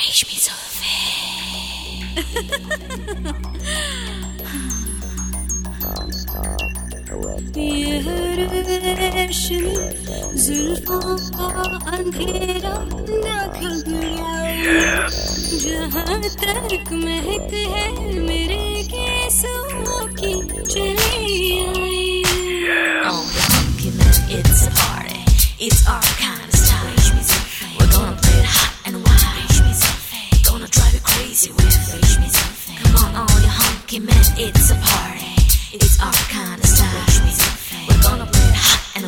रेशमी जुल्फे ये रेशमी जुल्फों का अंधेरा न घबराए जहाँ तक महक है मेरे केसों की चली आई On the hunky man, it's a party. It's our kind crazy with. Reach me something. Come on, all you honky men, it's a party. It's our kind of style. We're gonna play it hot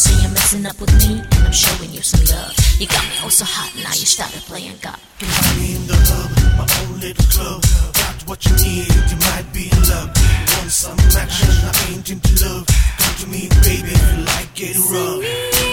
Say you're messing up with me, and I'm showing you some love. You got me oh so hot, now you started playing God. in the hub, my own little club. Got what you need, you might be in love. Want some action, I ain't into love. Come to me, baby, if you like getting rough.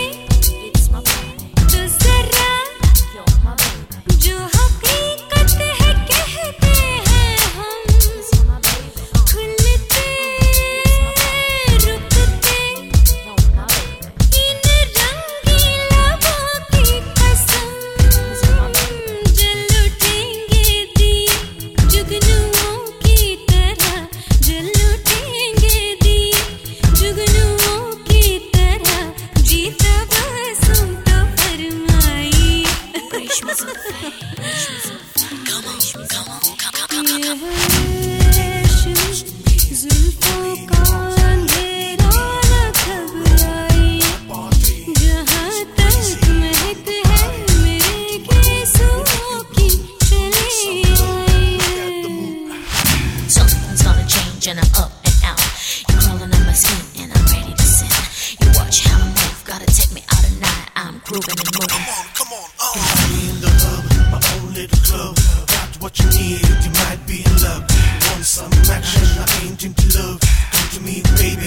します。What you need, you might be in love. Want some action, I ain't into love. Come to me, baby,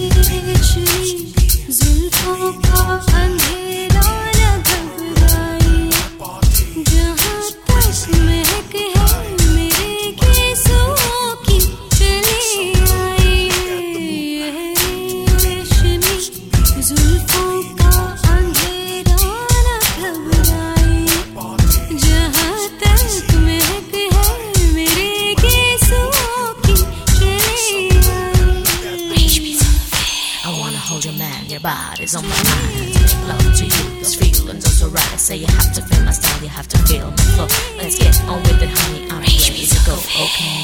Your man, your body's on my mind. Love to you, this feeling's also right. I say you have to feel my style, you have to feel my flow. Let's get on with it, honey. I'm ready to go, okay?